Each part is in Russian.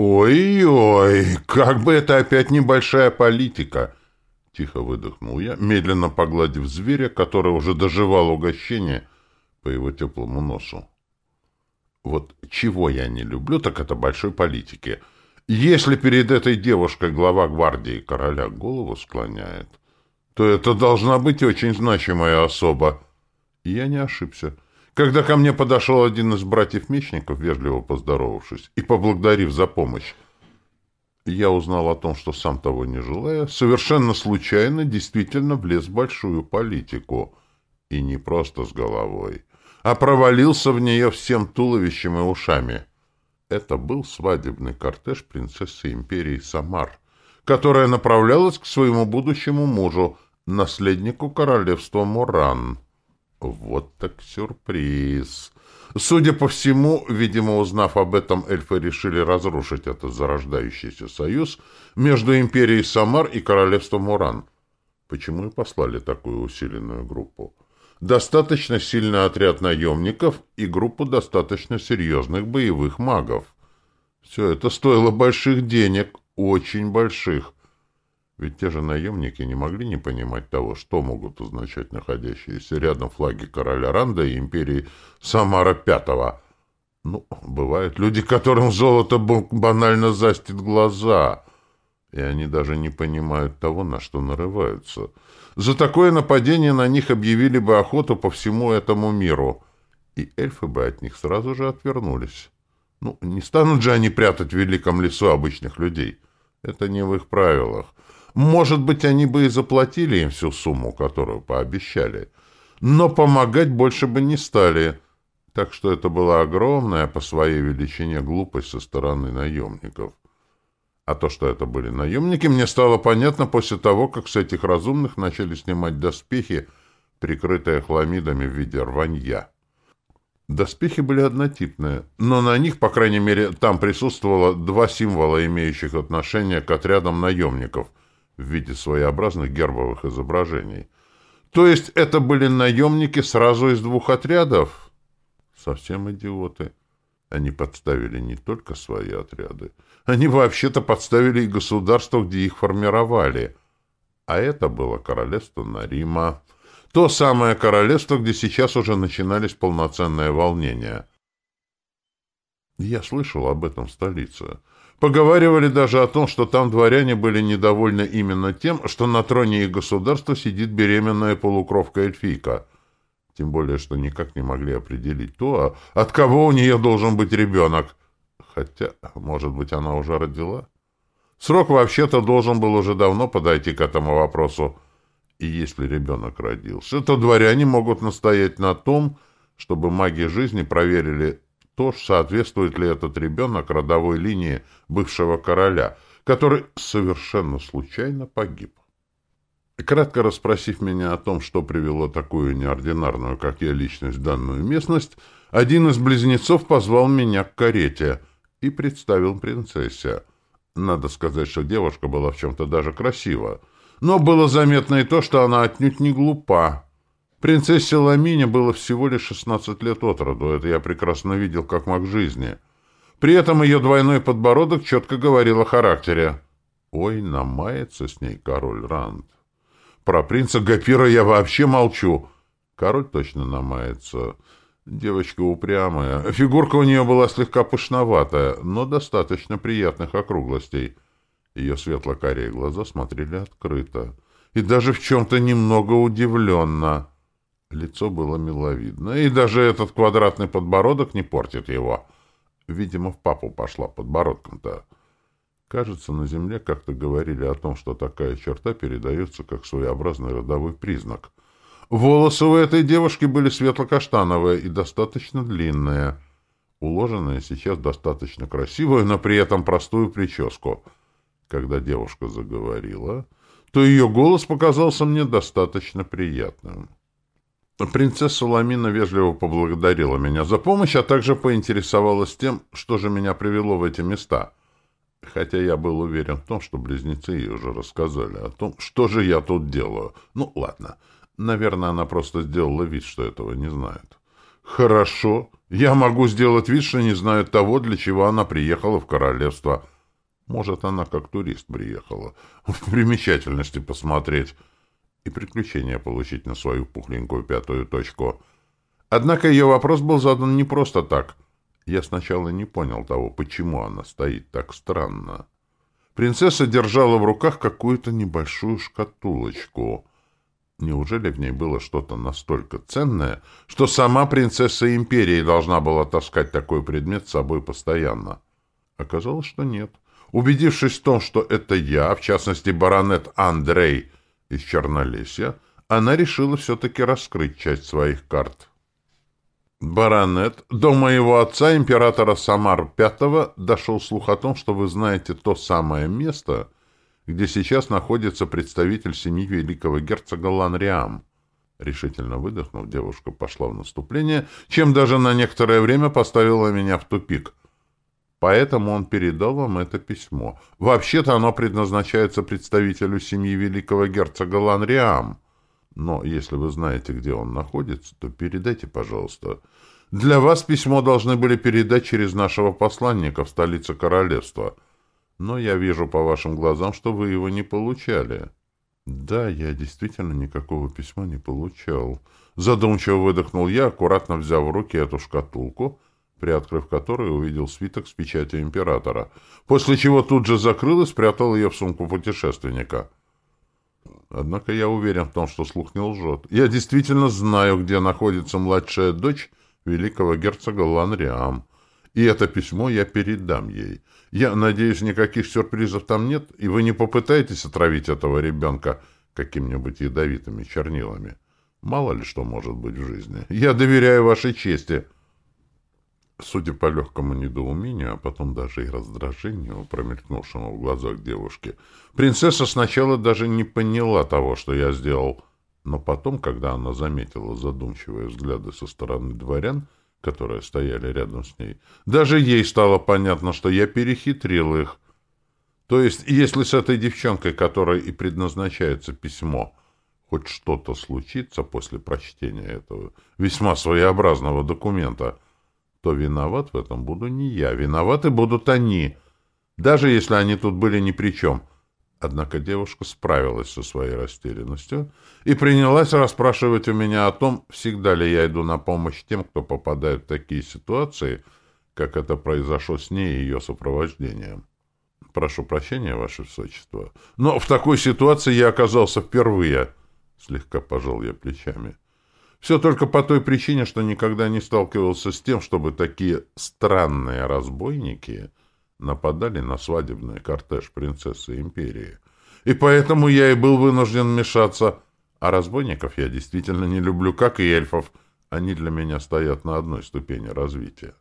«Ой-ой, как бы это опять небольшая политика!» Тихо выдохнул я, медленно погладив зверя, который уже доживал угощение по его теплому носу. Вот чего я не люблю, так это большой политики. Если перед этой девушкой глава гвардии короля голову склоняет, то это должна быть очень значимая особа. Я не ошибся. Когда ко мне подошел один из братьев-мечников, вежливо поздоровавшись и поблагодарив за помощь, я узнал о том, что сам того не желая, совершенно случайно действительно влез в большую политику. И не просто с головой, а провалился в нее всем туловищем и ушами. Это был свадебный кортеж принцессы империи Самар, которая направлялась к своему будущему мужу, наследнику королевства Муран. Вот так сюрприз! Судя по всему, видимо, узнав об этом, эльфы решили разрушить этот зарождающийся союз между империей Самар и королевством Муран. Почему и послали такую усиленную группу? Достаточно сильный отряд наемников и группу достаточно серьезных боевых магов. Все это стоило больших денег, очень больших. Ведь те же наемники не могли не понимать того, что могут означать находящиеся рядом флаги короля Ранда и империи Самара Пятого. Ну, бывают люди, которым золото банально застит глаза, и они даже не понимают того, на что нарываются. За такое нападение на них объявили бы охоту по всему этому миру, и эльфы бы от них сразу же отвернулись. Ну, не станут же они прятать в великом лесу обычных людей. Это не в их правилах. Может быть, они бы и заплатили им всю сумму, которую пообещали. Но помогать больше бы не стали. Так что это была огромная по своей величине глупость со стороны наемников. А то, что это были наемники, мне стало понятно после того, как с этих разумных начали снимать доспехи, прикрытые хламидами в виде рванья. Доспехи были однотипные, но на них, по крайней мере, там присутствовало два символа, имеющих отношение к отрядам наемников — в виде своеобразных гербовых изображений. То есть это были наемники сразу из двух отрядов? Совсем идиоты. Они подставили не только свои отряды. Они вообще-то подставили и государство, где их формировали. А это было королевство Нарима. То самое королевство, где сейчас уже начинались полноценные волнения. Я слышал об этом в столице. Поговаривали даже о том, что там дворяне были недовольны именно тем, что на троне их государства сидит беременная полукровка-эльфийка. Тем более, что никак не могли определить то, от кого у нее должен быть ребенок. Хотя, может быть, она уже родила? Срок вообще-то должен был уже давно подойти к этому вопросу. И если ребенок родился, то дворяне могут настоять на том, чтобы маги жизни проверили то, соответствует ли этот ребенок родовой линии бывшего короля, который совершенно случайно погиб. Кратко расспросив меня о том, что привело такую неординарную, как я, личность в данную местность, один из близнецов позвал меня к карете и представил принцессе. Надо сказать, что девушка была в чем-то даже красива, но было заметно и то, что она отнюдь не глупа, Принцессе Ламине было всего лишь 16 лет от роду, это я прекрасно видел как маг жизни. При этом ее двойной подбородок четко говорил о характере. Ой, намается с ней король Ранд. Про принца Гапира я вообще молчу. Король точно намается. Девочка упрямая. Фигурка у нее была слегка пышноватая, но достаточно приятных округлостей. Ее светло-карие глаза смотрели открыто. И даже в чем-то немного удивленно. Лицо было миловидно, и даже этот квадратный подбородок не портит его. Видимо, в папу пошла подбородком-то. Кажется, на земле как-то говорили о том, что такая черта передается как своеобразный родовой признак. Волосы у этой девушки были светло-каштановые и достаточно длинные, уложенные сейчас достаточно красивую, но при этом простую прическу. Когда девушка заговорила, то ее голос показался мне достаточно приятным. Принцесса Ламина вежливо поблагодарила меня за помощь, а также поинтересовалась тем, что же меня привело в эти места. Хотя я был уверен в том, что близнецы ей уже рассказали о том, что же я тут делаю. Ну, ладно. Наверное, она просто сделала вид, что этого не знает. Хорошо. Я могу сделать вид, что не знаю того, для чего она приехала в королевство. Может, она как турист приехала. В примечательности посмотреть. И приключения получить на свою пухленькую пятую точку. Однако ее вопрос был задан не просто так. Я сначала не понял того, почему она стоит так странно. Принцесса держала в руках какую-то небольшую шкатулочку. Неужели в ней было что-то настолько ценное, что сама принцесса империи должна была таскать такой предмет с собой постоянно? Оказалось, что нет. Убедившись в том, что это я, в частности баронет Андрей из Чернолесья, она решила все-таки раскрыть часть своих карт. «Баронет, до моего отца, императора Самар V, дошел слух о том, что вы знаете то самое место, где сейчас находится представитель семьи великого герцога Ланриам». Решительно выдохнув, девушка пошла в наступление, чем даже на некоторое время поставила меня в тупик. Поэтому он передал вам это письмо. Вообще-то оно предназначается представителю семьи великого герцога Ланриам. Но если вы знаете, где он находится, то передайте, пожалуйста. Для вас письмо должны были передать через нашего посланника в столице королевства. Но я вижу по вашим глазам, что вы его не получали. Да, я действительно никакого письма не получал. Задумчиво выдохнул я, аккуратно взяв в руки эту шкатулку, приоткрыв которую увидел свиток с печатью императора, после чего тут же закрыл и спрятал ее в сумку путешественника. Однако я уверен в том, что слух не лжет. Я действительно знаю, где находится младшая дочь великого герцога Ланриам. И это письмо я передам ей. Я надеюсь, никаких сюрпризов там нет, и вы не попытаетесь отравить этого ребенка какими-нибудь ядовитыми чернилами. Мало ли что может быть в жизни. Я доверяю вашей чести. Судя по легкому недоумению, а потом даже и раздражению, промелькнувшему в глазах девушки, принцесса сначала даже не поняла того, что я сделал. Но потом, когда она заметила задумчивые взгляды со стороны дворян, которые стояли рядом с ней, даже ей стало понятно, что я перехитрил их. То есть, если с этой девчонкой, которой и предназначается письмо, хоть что-то случится после прочтения этого весьма своеобразного документа — то виноват в этом буду не я. Виноваты будут они, даже если они тут были ни при чем. Однако девушка справилась со своей растерянностью и принялась расспрашивать у меня о том, всегда ли я иду на помощь тем, кто попадает в такие ситуации, как это произошло с ней и ее сопровождением. Прошу прощения, Ваше Высочество, но в такой ситуации я оказался впервые. Слегка пожал я плечами. — все только по той причине, что никогда не сталкивался с тем, чтобы такие странные разбойники нападали на свадебный кортеж принцессы империи. И поэтому я и был вынужден вмешаться. А разбойников я действительно не люблю, как и эльфов. Они для меня стоят на одной ступени развития.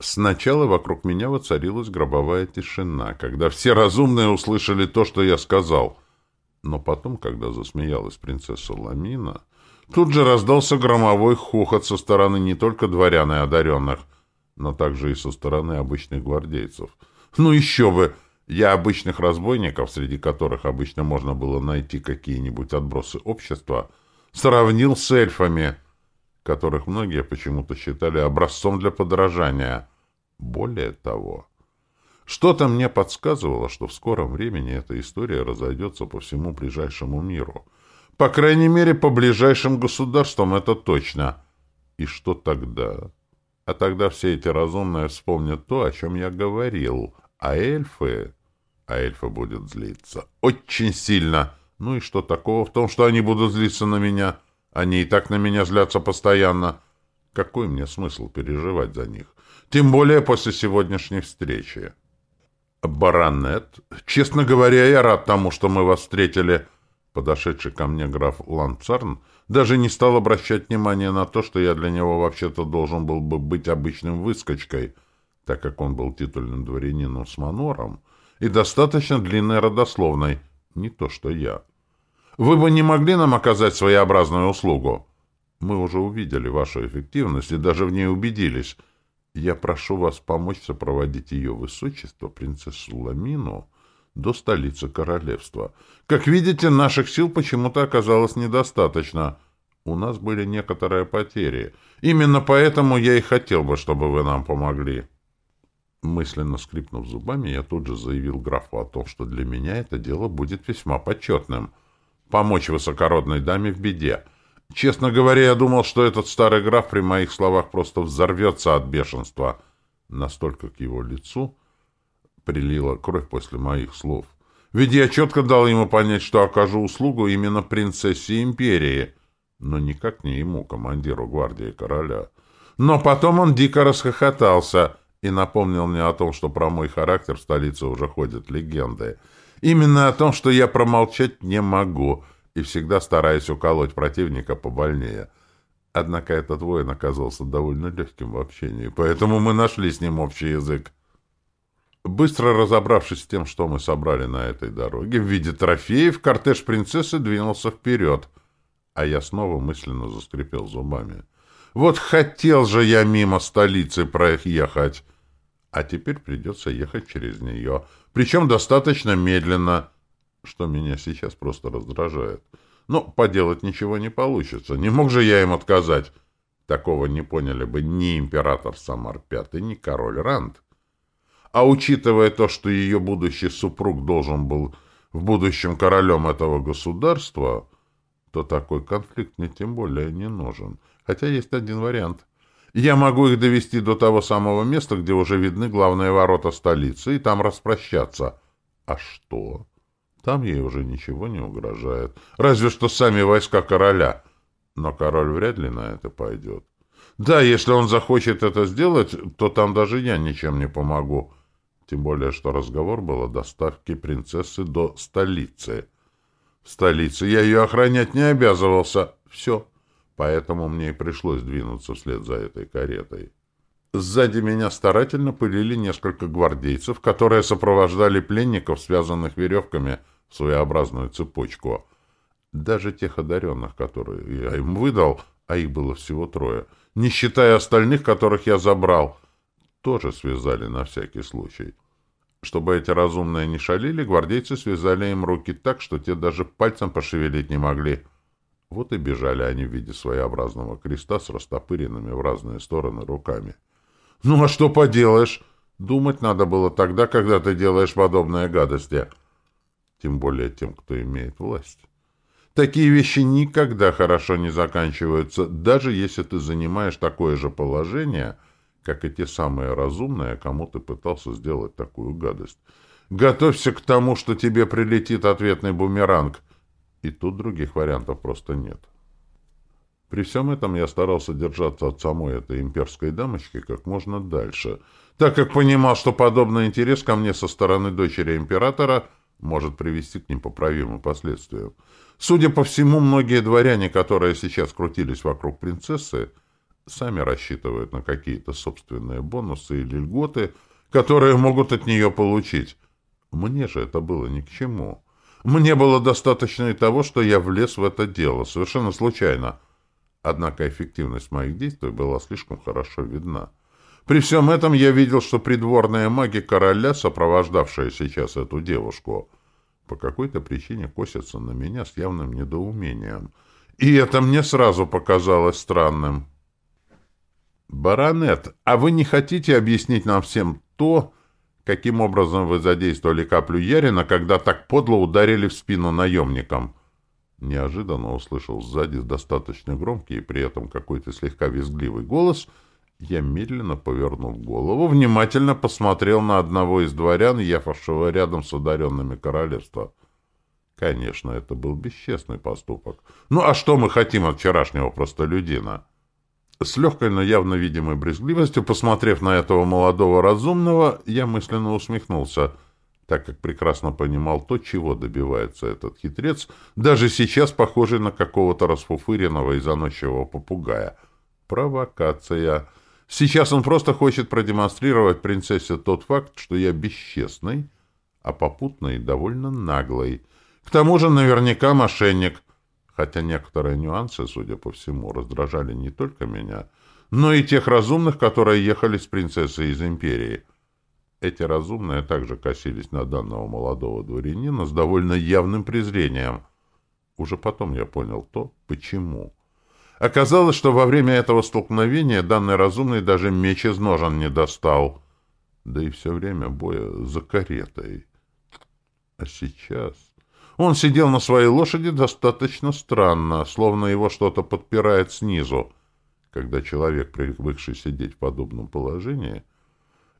Сначала вокруг меня воцарилась гробовая тишина, когда все разумные услышали то, что я сказал. Но потом, когда засмеялась принцесса Ламина, Тут же раздался громовой хохот со стороны не только дворян и одаренных, но также и со стороны обычных гвардейцев. Ну еще бы! Я обычных разбойников, среди которых обычно можно было найти какие-нибудь отбросы общества, сравнил с эльфами, которых многие почему-то считали образцом для подражания. Более того, что-то мне подсказывало, что в скором времени эта история разойдется по всему ближайшему миру — по крайней мере, по ближайшим государствам это точно. И что тогда? А тогда все эти разумные вспомнят то, о чем я говорил. А эльфы... А эльфы будут злиться. Очень сильно. Ну и что такого в том, что они будут злиться на меня? Они и так на меня злятся постоянно. Какой мне смысл переживать за них? Тем более после сегодняшней встречи. Баронет, честно говоря, я рад тому, что мы вас встретили. Подошедший ко мне граф Ланцарн даже не стал обращать внимания на то, что я для него вообще-то должен был бы быть обычным выскочкой, так как он был титульным дворянином с манором и достаточно длинной родословной, не то что я. Вы бы не могли нам оказать своеобразную услугу? Мы уже увидели вашу эффективность и даже в ней убедились. Я прошу вас помочь сопроводить ее высочество, принцессу Ламину, до столицы королевства. Как видите, наших сил почему-то оказалось недостаточно. У нас были некоторые потери, Именно поэтому я и хотел бы, чтобы вы нам помогли. Мысленно скрипнув зубами, я тут же заявил графу о том, что для меня это дело будет весьма почетным. Помочь высокородной даме в беде. Честно говоря, я думал, что этот старый граф при моих словах просто взорвется от бешенства. Настолько к его лицу прилила кровь после моих слов. Ведь я четко дал ему понять, что окажу услугу именно принцессе империи, но никак не ему, командиру гвардии короля. Но потом он дико расхохотался и напомнил мне о том, что про мой характер в столице уже ходят легенды. Именно о том, что я промолчать не могу и всегда стараюсь уколоть противника побольнее. Однако этот воин оказался довольно легким в общении, поэтому мы нашли с ним общий язык. Быстро разобравшись с тем, что мы собрали на этой дороге, в виде трофеев, кортеж принцессы двинулся вперед, а я снова мысленно заскрипел зубами. Вот хотел же я мимо столицы проехать, а теперь придется ехать через нее, причем достаточно медленно, что меня сейчас просто раздражает. Но поделать ничего не получится, не мог же я им отказать. Такого не поняли бы ни император Самар Пятый, ни король Ранд. А учитывая то, что ее будущий супруг должен был в будущем королем этого государства, то такой конфликт мне тем более не нужен. Хотя есть один вариант. Я могу их довести до того самого места, где уже видны главные ворота столицы, и там распрощаться. А что? Там ей уже ничего не угрожает. Разве что сами войска короля. Но король вряд ли на это пойдет. Да, если он захочет это сделать, то там даже я ничем не помогу. Тем более, что разговор был о доставке принцессы до столицы. В столице я ее охранять не обязывался. Все. Поэтому мне и пришлось двинуться вслед за этой каретой. Сзади меня старательно пылили несколько гвардейцев, которые сопровождали пленников, связанных веревками, в своеобразную цепочку. Даже тех одаренных, которые я им выдал, а их было всего трое, не считая остальных, которых я забрал — тоже связали на всякий случай. Чтобы эти разумные не шалили, гвардейцы связали им руки так, что те даже пальцем пошевелить не могли. Вот и бежали они в виде своеобразного креста с растопыренными в разные стороны руками. «Ну а что поделаешь? Думать надо было тогда, когда ты делаешь подобные гадости. Тем более тем, кто имеет власть. Такие вещи никогда хорошо не заканчиваются, даже если ты занимаешь такое же положение — как и те самые разумные, кому ты пытался сделать такую гадость. Готовься к тому, что тебе прилетит ответный бумеранг. И тут других вариантов просто нет. При всем этом я старался держаться от самой этой имперской дамочки как можно дальше, так как понимал, что подобный интерес ко мне со стороны дочери императора может привести к непоправимым последствиям. Судя по всему, многие дворяне, которые сейчас крутились вокруг принцессы, сами рассчитывают на какие-то собственные бонусы или льготы, которые могут от нее получить. Мне же это было ни к чему. Мне было достаточно и того, что я влез в это дело, совершенно случайно. Однако эффективность моих действий была слишком хорошо видна. При всем этом я видел, что придворные маги короля, сопровождавшие сейчас эту девушку, по какой-то причине косятся на меня с явным недоумением. И это мне сразу показалось странным. «Баронет, а вы не хотите объяснить нам всем то, каким образом вы задействовали каплю Ярина, когда так подло ударили в спину наемникам?» Неожиданно услышал сзади достаточно громкий и при этом какой-то слегка визгливый голос. Я медленно повернул голову, внимательно посмотрел на одного из дворян, ехавшего рядом с одаренными королевства. Конечно, это был бесчестный поступок. Ну а что мы хотим от вчерашнего простолюдина? С легкой, но явно видимой брезгливостью, посмотрев на этого молодого разумного, я мысленно усмехнулся, так как прекрасно понимал то, чего добивается этот хитрец, даже сейчас похожий на какого-то расфуфыренного и заносчивого попугая. Провокация. Сейчас он просто хочет продемонстрировать принцессе тот факт, что я бесчестный, а попутно и довольно наглый. К тому же наверняка мошенник — хотя некоторые нюансы, судя по всему, раздражали не только меня, но и тех разумных, которые ехали с принцессой из империи. Эти разумные также косились на данного молодого дворянина с довольно явным презрением. Уже потом я понял то, почему. Оказалось, что во время этого столкновения данный разумный даже меч из ножен не достал. Да и все время боя за каретой. А сейчас... Он сидел на своей лошади достаточно странно, словно его что-то подпирает снизу. Когда человек, привыкший сидеть в подобном положении,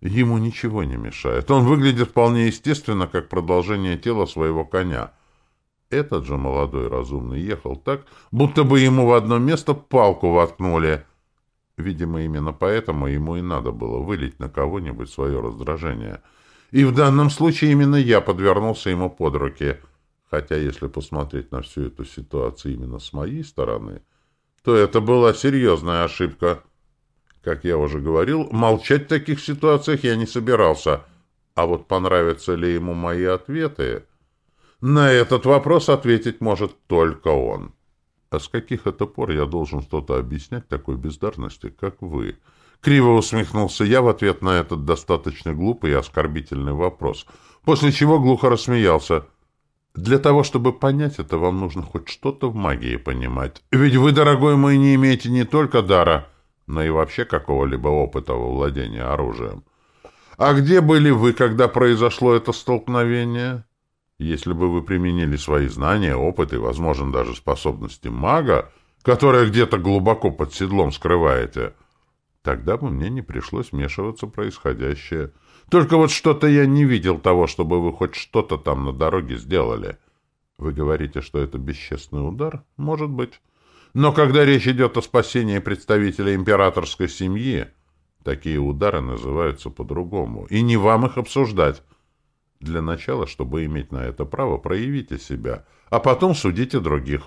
ему ничего не мешает. Он выглядит вполне естественно, как продолжение тела своего коня. Этот же молодой разумный ехал так, будто бы ему в одно место палку воткнули. Видимо, именно поэтому ему и надо было вылить на кого-нибудь свое раздражение. И в данном случае именно я подвернулся ему под руки — Хотя, если посмотреть на всю эту ситуацию именно с моей стороны, то это была серьезная ошибка. Как я уже говорил, молчать в таких ситуациях я не собирался. А вот понравятся ли ему мои ответы? На этот вопрос ответить может только он. А с каких это пор я должен что-то объяснять такой бездарности, как вы? Криво усмехнулся я в ответ на этот достаточно глупый и оскорбительный вопрос, после чего глухо рассмеялся — для того, чтобы понять это, вам нужно хоть что-то в магии понимать. Ведь вы, дорогой мой, не имеете не только дара, но и вообще какого-либо опыта во владении оружием. А где были вы, когда произошло это столкновение? Если бы вы применили свои знания, опыт и, возможно, даже способности мага, которые где-то глубоко под седлом скрываете, тогда бы мне не пришлось вмешиваться в происходящее. Только вот что-то я не видел того, чтобы вы хоть что-то там на дороге сделали. Вы говорите, что это бесчестный удар? Может быть. Но когда речь идет о спасении представителей императорской семьи, такие удары называются по-другому. И не вам их обсуждать. Для начала, чтобы иметь на это право, проявите себя, а потом судите других.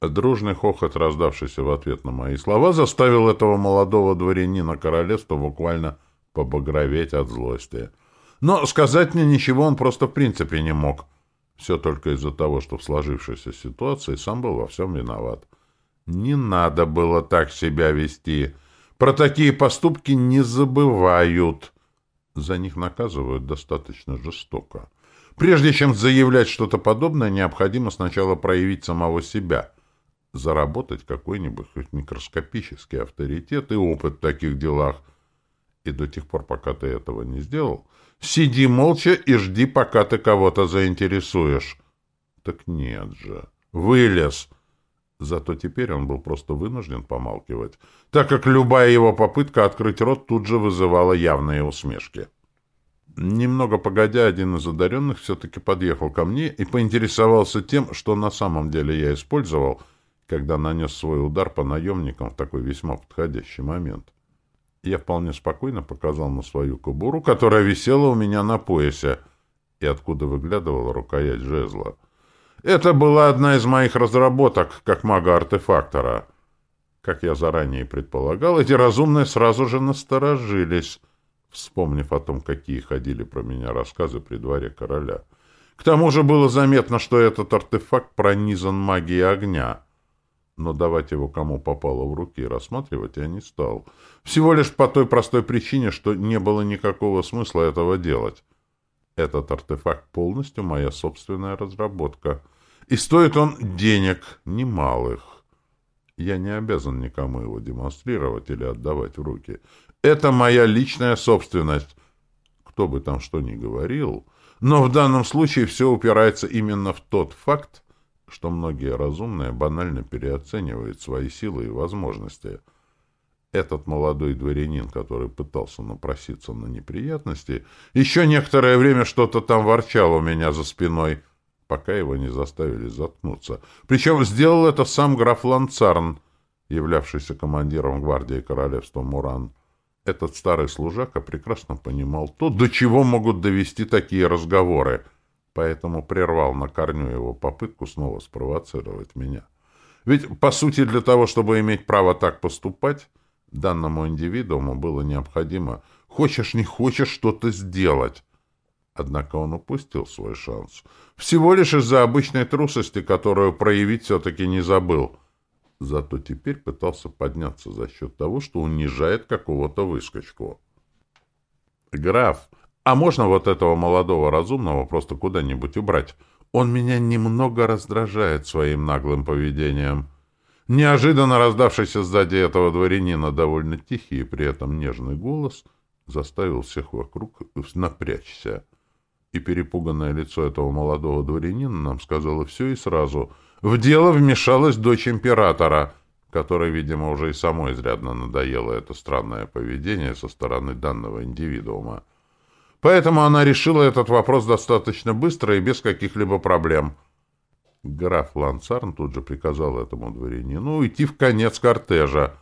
Дружный хохот, раздавшийся в ответ на мои слова, заставил этого молодого дворянина королевства буквально побагроветь от злости. Но сказать мне ничего он просто в принципе не мог. Все только из-за того, что в сложившейся ситуации сам был во всем виноват. Не надо было так себя вести. Про такие поступки не забывают. За них наказывают достаточно жестоко. Прежде чем заявлять что-то подобное, необходимо сначала проявить самого себя, заработать какой-нибудь микроскопический авторитет и опыт в таких делах — и до тех пор, пока ты этого не сделал, сиди молча и жди, пока ты кого-то заинтересуешь. Так нет же. Вылез. Зато теперь он был просто вынужден помалкивать, так как любая его попытка открыть рот тут же вызывала явные усмешки. Немного погодя, один из одаренных все-таки подъехал ко мне и поинтересовался тем, что на самом деле я использовал, когда нанес свой удар по наемникам в такой весьма подходящий момент. Я вполне спокойно показал на свою кобуру, которая висела у меня на поясе, и откуда выглядывала рукоять жезла. Это была одна из моих разработок, как мага-артефактора. Как я заранее предполагал, эти разумные сразу же насторожились, вспомнив о том, какие ходили про меня рассказы при дворе короля. К тому же было заметно, что этот артефакт пронизан магией огня — но давать его кому попало в руки и рассматривать я не стал. Всего лишь по той простой причине, что не было никакого смысла этого делать. Этот артефакт полностью моя собственная разработка. И стоит он денег немалых. Я не обязан никому его демонстрировать или отдавать в руки. Это моя личная собственность. Кто бы там что ни говорил, но в данном случае все упирается именно в тот факт, что многие разумные банально переоценивают свои силы и возможности. Этот молодой дворянин, который пытался напроситься на неприятности, еще некоторое время что-то там ворчал у меня за спиной, пока его не заставили заткнуться. Причем сделал это сам граф Ланцарн, являвшийся командиром гвардии королевства Муран. Этот старый служака прекрасно понимал то, до чего могут довести такие разговоры — поэтому прервал на корню его попытку снова спровоцировать меня. Ведь, по сути, для того, чтобы иметь право так поступать, данному индивидууму было необходимо, хочешь не хочешь, что-то сделать. Однако он упустил свой шанс. Всего лишь из-за обычной трусости, которую проявить все-таки не забыл. Зато теперь пытался подняться за счет того, что унижает какого-то выскочку. «Граф, а можно вот этого молодого разумного просто куда-нибудь убрать? Он меня немного раздражает своим наглым поведением. Неожиданно раздавшийся сзади этого дворянина довольно тихий и при этом нежный голос заставил всех вокруг напрячься. И перепуганное лицо этого молодого дворянина нам сказало все и сразу. В дело вмешалась дочь императора, которой, видимо, уже и самой изрядно надоело это странное поведение со стороны данного индивидуума. Поэтому она решила этот вопрос достаточно быстро и без каких-либо проблем — Граф Лансарн тут же приказал этому дворянину уйти в конец кортежа.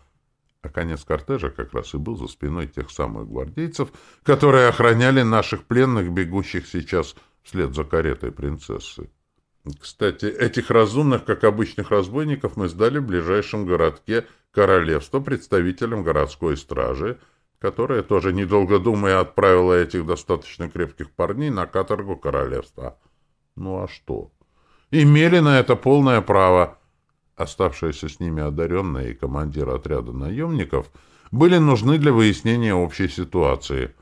А конец кортежа как раз и был за спиной тех самых гвардейцев, которые охраняли наших пленных, бегущих сейчас вслед за каретой принцессы. Кстати, этих разумных, как обычных разбойников, мы сдали в ближайшем городке королевства представителям городской стражи, которая, тоже недолго думая, отправила этих достаточно крепких парней на каторгу королевства. Ну а что? имели на это полное право. Оставшиеся с ними одаренные и командир отряда наемников были нужны для выяснения общей ситуации.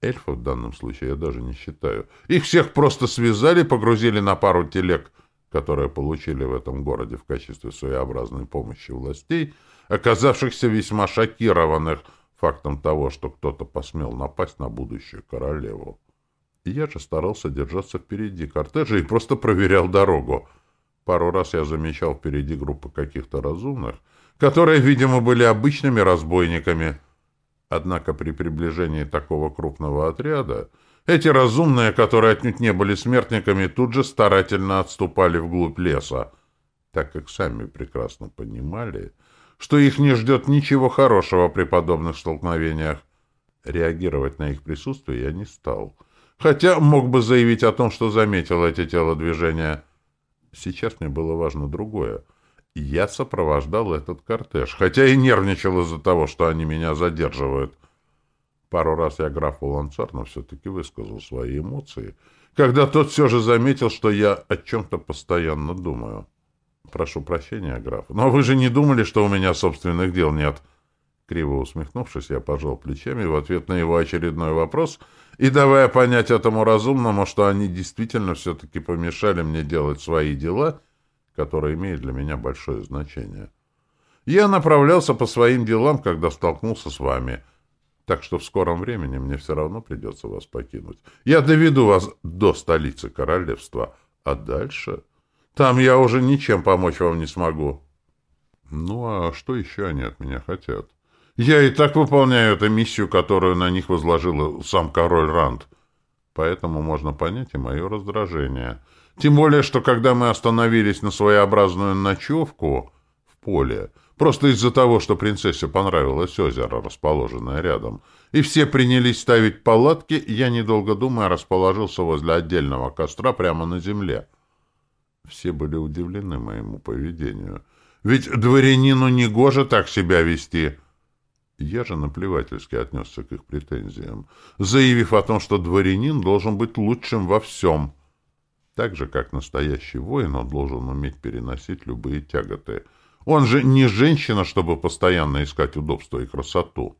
Эльфов в данном случае я даже не считаю. Их всех просто связали, погрузили на пару телег, которые получили в этом городе в качестве своеобразной помощи властей, оказавшихся весьма шокированных фактом того, что кто-то посмел напасть на будущую королеву. Я же старался держаться впереди кортежа и просто проверял дорогу. Пару раз я замечал впереди группы каких-то разумных, которые, видимо, были обычными разбойниками. Однако при приближении такого крупного отряда эти разумные, которые отнюдь не были смертниками, тут же старательно отступали вглубь леса, так как сами прекрасно понимали, что их не ждет ничего хорошего при подобных столкновениях. Реагировать на их присутствие я не стал — Хотя мог бы заявить о том, что заметил эти телодвижения. Сейчас мне было важно другое. Я сопровождал этот кортеж, хотя и нервничал из-за того, что они меня задерживают. Пару раз я графу Ланцарну все-таки высказал свои эмоции, когда тот все же заметил, что я о чем-то постоянно думаю. Прошу прощения, граф, но вы же не думали, что у меня собственных дел нет? Криво усмехнувшись, я пожал плечами в ответ на его очередной вопрос и давая понять этому разумному, что они действительно все-таки помешали мне делать свои дела, которые имеют для меня большое значение. Я направлялся по своим делам, когда столкнулся с вами, так что в скором времени мне все равно придется вас покинуть. Я доведу вас до столицы королевства, а дальше... Там я уже ничем помочь вам не смогу. Ну, а что еще они от меня хотят? Я и так выполняю эту миссию, которую на них возложил сам король Ранд. Поэтому можно понять и мое раздражение. Тем более, что когда мы остановились на своеобразную ночевку в поле, просто из-за того, что принцессе понравилось озеро, расположенное рядом, и все принялись ставить палатки, я, недолго думая, расположился возле отдельного костра прямо на земле. Все были удивлены моему поведению. Ведь дворянину негоже так себя вести — я же наплевательски отнесся к их претензиям, заявив о том, что дворянин должен быть лучшим во всем. Так же, как настоящий воин, он должен уметь переносить любые тяготы. Он же не женщина, чтобы постоянно искать удобство и красоту.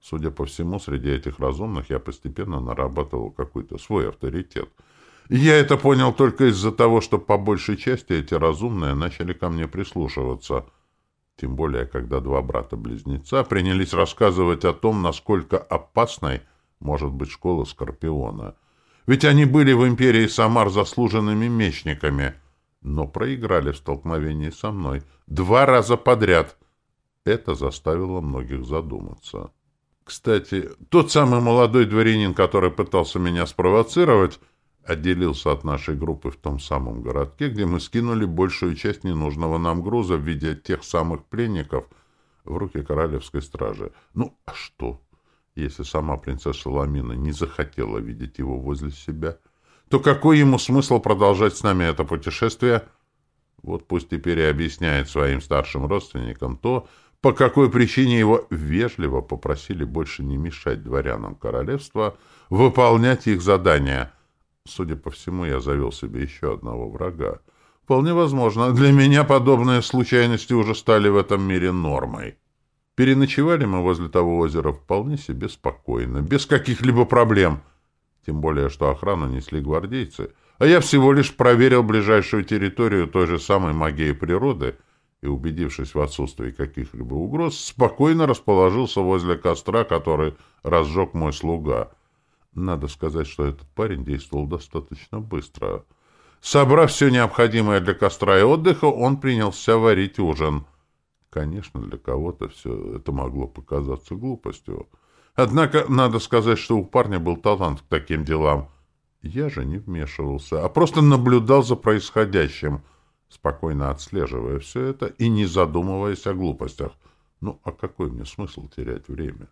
Судя по всему, среди этих разумных я постепенно нарабатывал какой-то свой авторитет. Я это понял только из-за того, что по большей части эти разумные начали ко мне прислушиваться — тем более, когда два брата-близнеца принялись рассказывать о том, насколько опасной может быть школа Скорпиона. Ведь они были в империи Самар заслуженными мечниками, но проиграли в столкновении со мной два раза подряд. Это заставило многих задуматься. Кстати, тот самый молодой дворянин, который пытался меня спровоцировать, отделился от нашей группы в том самом городке, где мы скинули большую часть ненужного нам груза в виде тех самых пленников в руки королевской стражи. Ну, а что, если сама принцесса Ламина не захотела видеть его возле себя? То какой ему смысл продолжать с нами это путешествие? Вот пусть теперь и объясняет своим старшим родственникам то, по какой причине его вежливо попросили больше не мешать дворянам королевства выполнять их задания — Судя по всему, я завел себе еще одного врага. Вполне возможно. Для меня подобные случайности уже стали в этом мире нормой. Переночевали мы возле того озера вполне себе спокойно, без каких-либо проблем. Тем более, что охрану несли гвардейцы. А я всего лишь проверил ближайшую территорию той же самой магии природы и, убедившись в отсутствии каких-либо угроз, спокойно расположился возле костра, который разжег мой слуга. Надо сказать, что этот парень действовал достаточно быстро. Собрав все необходимое для костра и отдыха, он принялся варить ужин. Конечно, для кого-то все это могло показаться глупостью. Однако, надо сказать, что у парня был талант к таким делам. Я же не вмешивался, а просто наблюдал за происходящим — спокойно отслеживая все это и не задумываясь о глупостях. Ну, а какой мне смысл терять время?